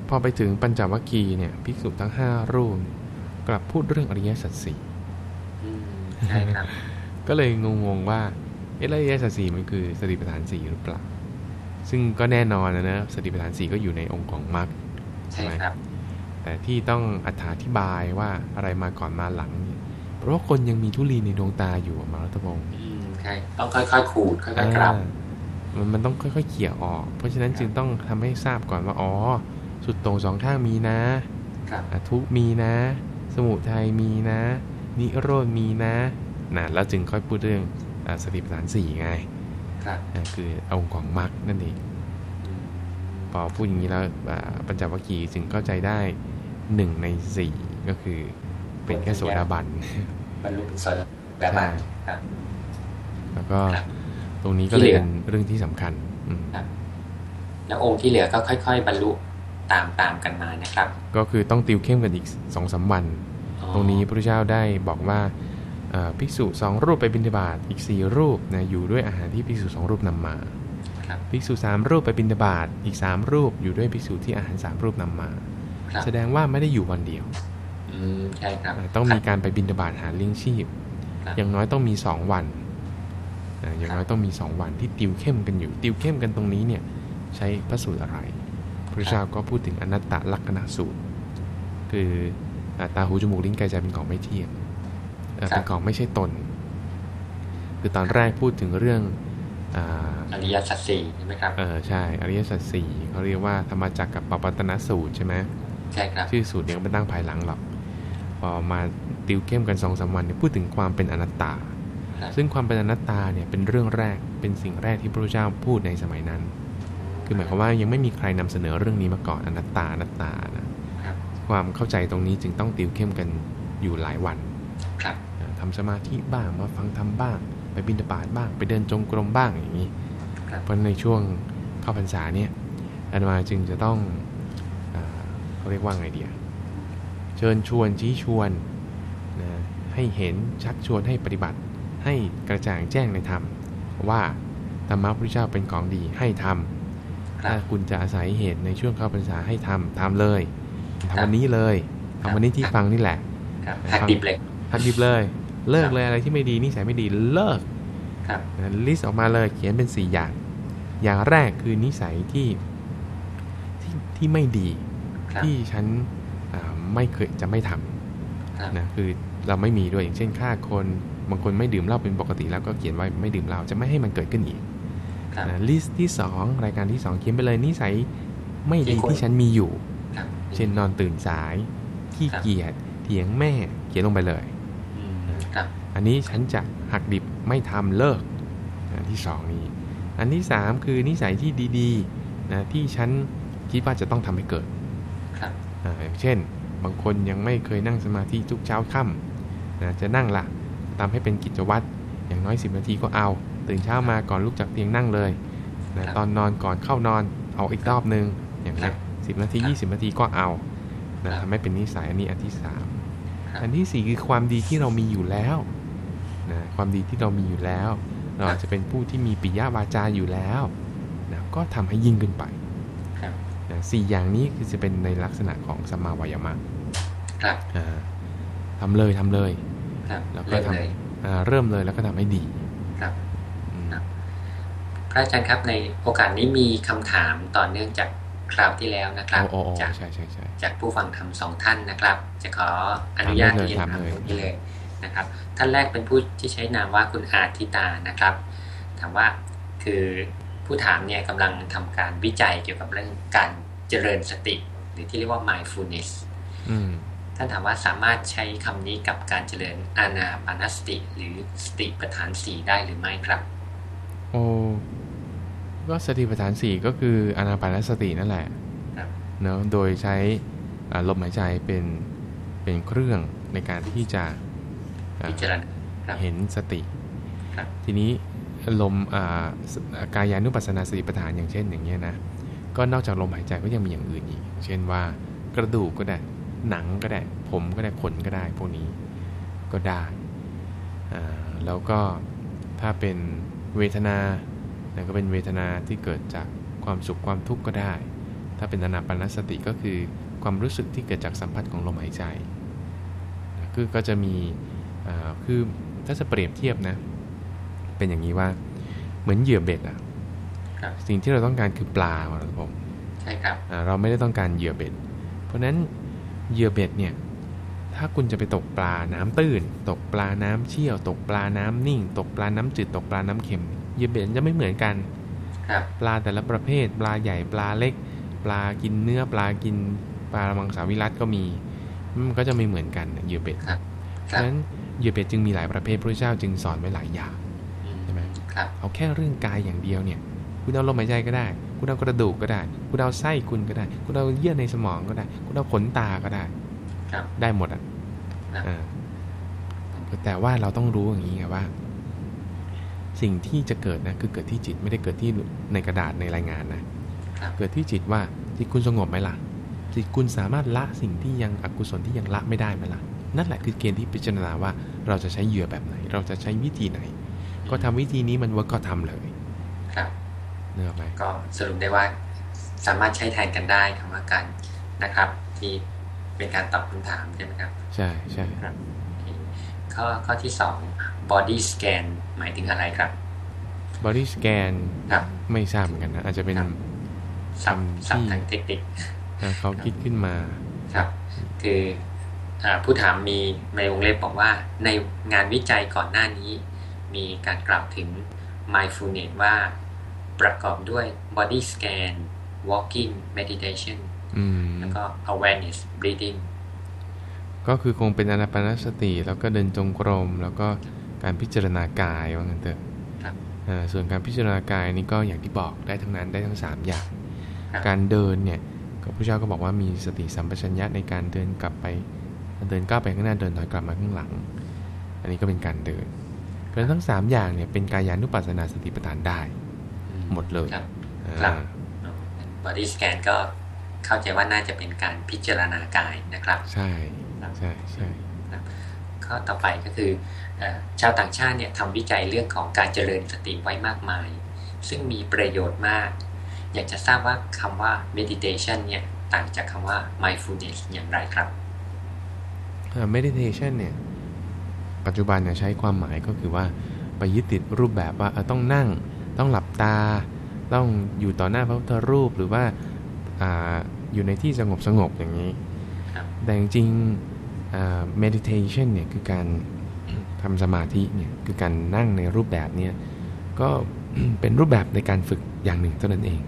พอไปถึงปัญจวัคคีย์เนี่ยภิกษุทั้งห้ารูปกลับพูดเรื่องอริยสัจสี่ใช่ครับ ก็เลยงงๆว่าเออริยสัจสี่มันคือสติปัฏฐานสี่หรือเปล่า ซึ่งก็แน่นอนนะนะสติปัฏฐานสี่ก็อยู่ในองค์ของมรรคใช่ไหมครับ แต่ที่ต้องอธิบายว่าอะไรมาก่อนมาหลัง เพราะว่าคนยังมีทุลีในดวงตาอยู่มารัตพงศ์ใช่ต้องค่อยๆขูดค่อยๆกลับมันมันต้องค่อยๆเขี่ยออก เพราะฉะนั้นจึงต้องทำให้ทราบก่อนว่าอ๋อสุดตรงสองข้างมีนะทุกมีนะ สมุทัยมีนะ นิโรธมีนะ นะแล้วจึงค่อยพูดเรื่องสติปัฏฐานสี่ไงครับคือองค์ของมรรคนั่นเองพอพูดอย่างนี้แล้วปัญจวัคคีย์จึงเข้าใจได้หนึ่งในสี่ก็คือเป็นแค่โสดาบันบรรลุเป็นโสดาบันครับแล้วก็ตรงนี้ก็เลยเป็นเรื่องที่สำคัญแล้วองค์ที่เหลือก็ค่อย ๆ บรรลุตามตามกันมานะครับ ก็คือต้องติวเข้มกันอีกสองสาวัน ตรงนี้พระเจ้าได้บอกว่า ภิกษุสองรูปไปบิณฑบาตอีกสี่รูปนะอยู่ด้วยอาหารที่ภิกษุสองรูปนำมาภิกษุสามรูปไปบิณฑบาตอีกสามรูปอยู่ด้วยภิกษุที่อาหารสามรูปนำมา แสดงว่าไม่ได้อยู่วันเดียวใช่ครับต้องมีการไปบิณฑบาตหาเลี้ยงชีพ อย่างน้อยต้องมีสองวันอย่างน้อยต้องมีสองวันที่ติวเข้มกันอยู่ ติวเข้มกันตรงนี้เนี่ยใช้พระสูตรอะไร พระเจ้าก็พูดถึงอนัตตลักษณะสูตร คือตาหูจมูกลิ้นกายใจเป็นของไม่เที่ยง เป็นของไม่ใช่ตน คือตอนแรกพูดถึงเรื่องอริยสัจสี่ใช่ไหมครับเออใช่อริยสัจสี่เขาเรียกว่าธรรมจักรกับปปัตนสูตรใช่ไหมใช่ครับชื่อสูตรเนี่ยไม่ตั้งภายหลังหรอกพอมาติวเข้มกันสองสาวันเนี่ยพูดถึงความเป็นอนัตตา ซึ่งความเป็นอนัตตาเนี่ยเป็นเรื่องแรกเป็นสิ่งแรกที่พระพุทธเจ้าพูดในสมัยนั้น คือหมายความว่ายังไม่มีใครนำเสนอเรื่องนี้มาก่อนอนัตตาอนัตตานะความเข้าใจตรงนี้จึงต้องติวเข้มกันอยู่หลายวัน ทำสมาธิบ้างมาฟังทำบ้าง ไปบินบาตบ้าง ไปเดินจงกรมบ้างอย่างนี้เพราะในช่วงเข้าพรรษาเนี่ยอาตมาจึงจะต้องเขาเรียกว่าไงเดียเชิญชวนชี้ชวนนะให้เห็นชักชวนให้ปฏิบัติ ให้กระจ่างแจ้งในธรรม ว่าธรรมะพระเจ้าเป็นของดีให้ทำถ้าคุณจะอาศัยเหตุในช่วงเข้าพรรษาให้ทำทำเลยทำวันนี้เลยทำวันนี้ที่ฟังนี่แหละหักดิบเลยหักดิบเลย เลิกเลยอะไรที่ไม่ดีนิสัยไม่ดีเลิก list ออกมาเลยเขียนเป็นสี่อย่าง อย่างแรกคือนิสัยที่ที่ที่ไม่ดี ที่ฉันไม่เคยจะไม่ทำนะคือเราไม่มีด้วยอย่างเช่นฆ่าคนบางคนไม่ดื่มเหล้าเป็นปกติแล้วก็เขียนไว้ไม่ดื่มเหล้าจะไม่ให้มันเกิดขึ้นอีกนะลิสต์ที่สองรายการที่สองเขียนไปเลยนิสัยไม่ดีที่ฉันมีอยู่ เช่นนอนตื่นสายขี้เกียจเถียงแม่เขียนลงไปเลย อันนี้ฉันจะหักดิบไม่ทำเลิกอันที่สองนี้ อันที่สามคือนิสัยที่ดีๆนะที่ฉันคิดว่าจะต้องทำให้เกิดอย่างเช่น บางคนยังไม่เคยนั่งสมาธิทุกเช้าค่ำนะจะนั่งละทำให้เป็นกิจวัตรอย่างน้อย 10 นาทีก็เอา ตื่นเช้ามาก่อนลุกจากเตียงนั่งเลยนะตอนนอนก่อนเข้านอนเอาอีกรอบหนึ่งอย่างนี้สิบนาที 20 นาทีก็เอานะทำให้เป็นนิสัยอันนี้อันที่สามอันที่สี่คือความดีที่เรามีอยู่แล้ว นะความดีที่เรามีอยู่แล้ว เราจะเป็นผู้ที่มีปิยวาจาอยู่แล้วนะก็ทำให้ยิ่งขึ้นไปนะสี่อย่างนี้คือจะเป็นในลักษณะของสมาวายามะทำเลยทำเลยแล้วก็ทำเริ่มเลยแล้วก็ทำให้ดีครับพระอาจารย์ครับในโอกาสนี้มีคำถามต่อเนื่องจากคราวที่แล้วนะครับจากจากผู้ฟังธรรมสองท่านนะครับ จะขออนุญาตเรียนถามนี้เลย นะครับ ท่านแรกเป็นผู้ที่ใช้นามว่าคุณอาทิตานะครับ ถามว่าคือผู้ถามเนี่ยกำลังทำการวิจัยเกี่ยวกับเรื่องการเจริญสติ หรือที่เรียกว่า mindfulness ท่านถามว่าสามารถใช้คำนี้กับการเจริญอาณาปานสติ หรือสติปัฏฐานสี่ได้หรือไม่ครับ โอ้ก็สติปัฏฐานสี่ก็คืออานาปานสตินั่นแหละเนาะโดยใช้ลมหายใจเป็นเป็นเครื่องในการที่จะ เห็นสติทีนี้ลมกายานุปัสสนาสติปัฏฐานอย่างเช่นอย่างเงี้ยนะก็นอกจากลมหายใจก็ยังมีอย่างอื่นอีก เช่นว่ากระดูกก็ได้หนังก็ได้ ผมก็ได้ขนก็ได้ พวกนี้ก็ได้แล้วก็ถ้าเป็นเวทนาก็เป็นเวทนาที่เกิดจากความสุขความทุกข์ก็ได้ ถ้าเป็นอนาปานสติก็คือความรู้สึกที่เกิดจากสัมผัสของลมหายใจคือก็จะมี คือถ้าจะเปรียบเทียบนะ เป็นอย่างนี้ว่าเหมือนเหยื่อเบ็ดอะสิ่งที่เราต้องการคือปลาครับผมใช่ครับเราไม่ได้ต้องการเหยื่อเบ็ด เพราะฉะนั้นเหยื่อเบ็ดเนี่ย ถ้าคุณจะไปตกปลาน้ำตื้น ตกปลาน้ำเชี่ยว ตกปลาน้ำนิ่ง ตกปลาน้ำจืดตกปลาน้ำเค็มเหยื่อเบ็ดจะไม่เหมือนกันครับปลาแต่ละประเภท ปลาใหญ่ปลาเล็ก ปลากินเนื้อปลากินปลามังสวิรัตก็มีมันก็จะไม่เหมือนกันเหยื่อเบ็ดเพราะฉะนั้น เหยื่อเบ็ดจึงมีหลายประเภทพระเจ้าจึงสอนไว้หลายอย่างใช่ไหมเอาแค่เรื่องกายอย่างเดียวเนี่ยคุณเอาลมหายใจก็ได้ คุณเอากระดูกก็ได้ คุณเอาไส้คุณก็ได้ คุณเอาเยื่อในสมองก็ได้ คุณเอาขนตาก็ได้ได้หมดอะแต่ว่าเราต้องรู้อย่างนี้ไงว่า สิ่งที่จะเกิดนะคือเกิดที่จิตไม่ได้เกิดที่ในกระดาษในรายงานนะเกิดที่จิตว่าจิตคุณสงบไหมล่ะจิตคุณสามารถละสิ่งที่ยังอกุศลที่ยังละไม่ได้ไหมล่ะ นั่นแหละคือเกณฑ์ที่พิจารณาว่าเราจะใช้เหยื่อแบบไหน เราจะใช้วิธีไหน ก็ทำวิธีนี้มันว่าก็ทำเลย ครับเนื้อไหมก็สรุปได้ว่าสามารถใช้แทนกันได้คำว่าการนะครับ ที่เป็นการตอบคำถามใช่ไหมครับ ใช่ใช่ครับข้อข้อที่สอง body scan หมายถึงอะไรครับ body scan ครับไม่ทราบเหมือนกันนะอาจจะเป็นคำที่ทางเทคนิคเขาคิดขึ้นมาครับ คือ ผู้ถามมีในวงเล็บบอกว่า ในงานวิจัยก่อนหน้านี้ มีการกล่าวถึง mindfulness ว่าประกอบด้วย body scan walking meditation แล้วก็ awareness breathing ก็คือคงเป็นอนาปานสติ แล้วก็เดินจงกรม แล้วก็การพิจารณากายว่างั้นเถอะส่วนการพิจารณากายนี่ก็อย่างที่บอกได้ทั้งนั้นได้ทั้ง 3 อย่าง การเดินเนี่ยก็พระเจ้าก็บอกว่ามีสติสัมปชัญญะในการเดินกลับไป เดินก้าวไปข้างหน้าเดินถอยกลับมาข้างหลัง อันนี้ก็เป็นการเดิน เพราะทั้ง 3 อย่างเนี่ยเป็นกายานุปัสสนาสติปัฏฐานได้ หมดเลยครับ body scan ก็เข้าใจว่าน่าจะเป็นการพิจารณากายนะครับ ใช่ใช่ใช่ข้อต่อไปก็คือชาวต่างชาติเนี่ยทำวิจัยเรื่องของการเจริญสติไว้มากมาย ซึ่งมีประโยชน์มาก อยากจะทราบว่าคำว่า meditation เนี่ยต่างจากคำว่า mindfulness อย่างไรครับ meditation เนี่ย ปัจจุบันเนี่ยใช้ความหมายก็คือว่าไปยึดติดรูปแบบว่าต้องนั่ง ต้องหลับตา ต้องอยู่ต่อหน้าพระพุทธรูปหรือว่าออยู่ในที่สงบสงบอย่างนี้ แต่จริง meditation เนี่ยคือการทำสมาธิเนี่ยคือการนั่งในรูปแบบนี้ก็เป็นรูปแบบในการฝึกอย่างหนึ่งเท่านั้นเอง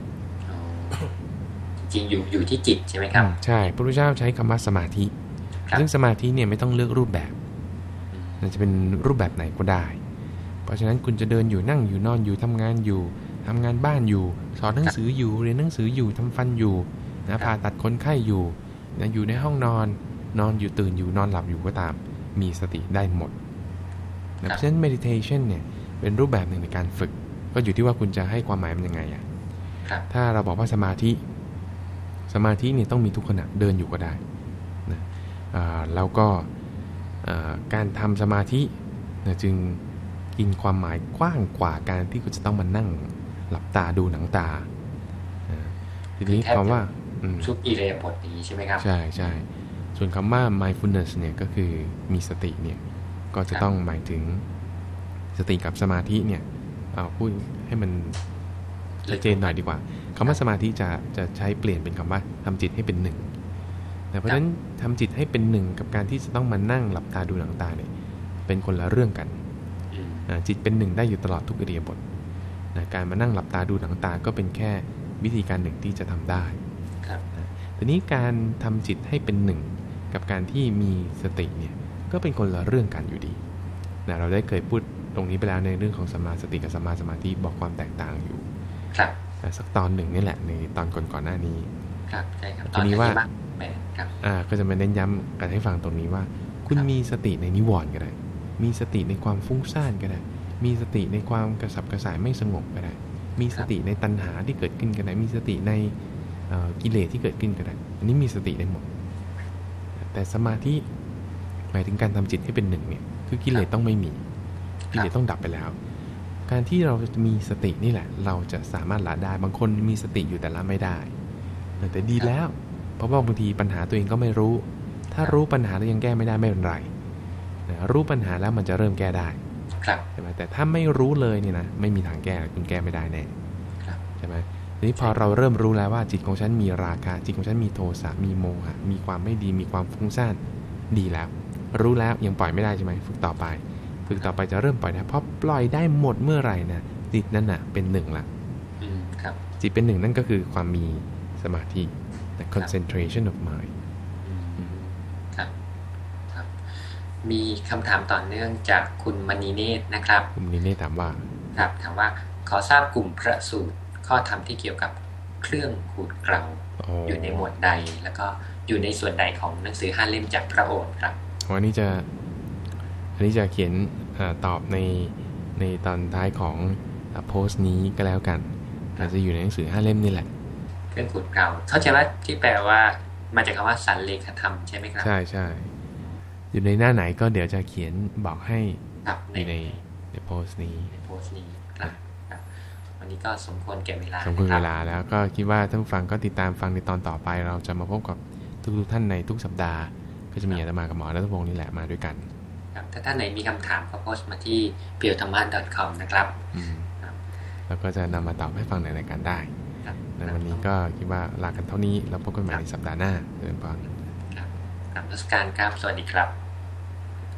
จริงอยู่อยู่ที่จิตใช่ไหมครับ ใช่ พระพุทธเจ้าใช้คำว่าสมาธิ ซึ่งสมาธิเนี่ยไม่ต้องเลือกรูปแบบมันจะเป็นรูปแบบไหนก็ได้ราะฉะนั้นคุณจะเดินอยู่นั่งอยู่นอนอยู่ทำงานอยู่ทำงานบ้านอยู่ สอนหนังสืออยู่เรียนหนังสืออยู่ทำฟันอยู่นะผ่าตัดคนไข้อยู่นะอยู่ในห้องนอน นอนอยู่ตื่นอยู่นอนหลับอยู่ก็ตาม มีสติได้หมดนะเพราะฉะนั้น meditation เนี่ยเป็นรูปแบบหนึ่งในการฝึก ก็อยู่ที่ว่าคุณจะให้ความหมายมันยังไงอะถ้าเราบอกว่าสมาธิ สมาธิเนี่ยต้องมีทุกขณะเดินอยู่ก็ได้นะ แล้วก็การทำสมาธินะจึงกินความหมายกว้างกว่าการที่คุณจะต้องมานั่งหลับตาดูหนังตาทีนี้คำว่าชุกอิเรบทนี้ใช่ไหมครับ ใช่ใช่ส่วนคำว่า mindfulness เนี่ยก็คือมีสติเนี่ยก็จะต้องหมายถึงสติกับสมาธิเนี่ยเอาพูดให้มันชัดเจนหน่อยดีกว่าคำว่าสมาธิจะจะใช้เปลี่ยนเป็นคำว่าทำจิตให้เป็นหนึ่ง เพราะฉะนั้นทำจิตให้เป็นหนึ่งกับการที่จะต้องมานั่งหลับตาดูหนังตาเนี่ยเป็นคนละเรื่องกันจิตเป็นหนึ่งได้อยู่ตลอดทุกอริยบทนะการมานั่งหลับตาดูหนังตาก็เป็นแค่วิธีการหนึ่งที่จะทำได้ครับทีนี้การทำจิตให้เป็นหนึ่งกับการที่มีสติเนี่ยก็เป็นคนละเรื่องกันอยู่ดีนะเราได้เคยพูดตรงนี้ไปแล้วในเรื่องของสมาสติกับสมาสมาธิบอกความแตกต่างอยู่ ครับสักตอนหนึ่งนี่แหละในตอนก่อนก่อนหน้านี้ ครับใช่ครับตอนนี้ว่า ครับอ่าก็จะมาเน้นย้ำกันให้ฟังตรงนี้ว่า คุณมีสติในนิวรณ์ก็ได้ มีสติในความฟุ้งซ่านก็ได้ มีสติในความกระสับกระส่ายไม่สงบก็ได้ มีสติในตัณหาที่เกิดขึ้นก็ได้ มีสติในกิเลสที่เกิดขึ้นก็ได้ อันนี้มีสติได้หมด แต่สมาธิหมายถึงการทำจิตให้เป็นหนึ่งเนี่ย คือกิเลสต้องไม่มี กิเลสต้องดับไปแล้ว การที่เรามีสตินี่แหละ เราจะสามารถละได้ บางคนมีสติอยู่แต่ละไม่ได้ แต่ดีแล้ว เพราะว่าบางทีปัญหาตัวเองก็ไม่รู้ ถ้ารู้ปัญหาแล้วยังแก้ไม่ได้ไม่เป็นไรรู้ปัญหาแล้วมันจะเริ่มแก้ได้ใช่ไหมแต่ถ้าไม่รู้เลยเนี่ยนะไม่มีทางแก้คุณแก้ไม่ได้แน่ใช่ไหมทีนี้พอเราเริ่มรู้แล้วว่าจิตของฉันมีราคะจิตของฉันมีโทสะมีโมหะมีความไม่ดีมีความฟุ้งซ่านดีแล้ว รู้แล้วยังปล่อยไม่ได้ใช่ไหมฝึกต่อไป ฝึกต่อไปจะเริ่มปล่อยนะเพราะปล่อยได้หมดเมื่อไหร่นะจิตนั่นน่ะเป็นหนึ่งละจิตเป็นหนึ่งนั่นก็คือความมีสมาธิ the concentration of mind ครับครับ มีคำถามต่อเนื่องจากคุณมณีเนตรนะครับ คุณมณีเนตรถามว่า ครับถามว่าขอทราบกลุ่มพระสูตรข้อธรรมที่เกี่ยวกับเครื่องขูดเกลาอยู่ในหมวดใด แล้วก็อยู่ในส่วนใดของหนังสือห้าเล่มจากพระโอษฐ์ครับวันนี้จะอันนี้จะเขียนอตอบในในตอนท้ายของโพสต์นี้ก็แล้วกันอาจจะอยู่ในหนังสือห้าเล่มนี่แหละ เครื่องขูดเกลาเข้าใจว่าที่แปลว่ามาจากคำว่าสันเลขธรรมใช่ไหมครับ ใช่ใช่อยู่ในหน้าไหนก็เดี๋ยวจะเขียนบอกให้ในในในโพสต์นี้โพสต์นี้ครับวันนี้ก็สมควรแก่เวลาสมควรเวลาแล้วก็คิดว่าท่านฟังก็ติดตามฟังในตอนต่อไป เราจะมาพบกับทุกท่านในทุกสัปดาห์ ก็จะมีอาตมากับหมอรัตพงศ์นี่แหละมาด้วยกันครับถ้าท่านไหนมีคำถามก็โพสต์มาที่เปียวธรรมะ .com นะครับแล้วก็จะนำมาตอบให้ฟังในรายการได้ ในวันนี้ก็คิดว่าลากันเท่านี้เราพบกันใหม่ในสัปดาห์หน้าเดินบอลครับรัชการครับ สวัสดีครับ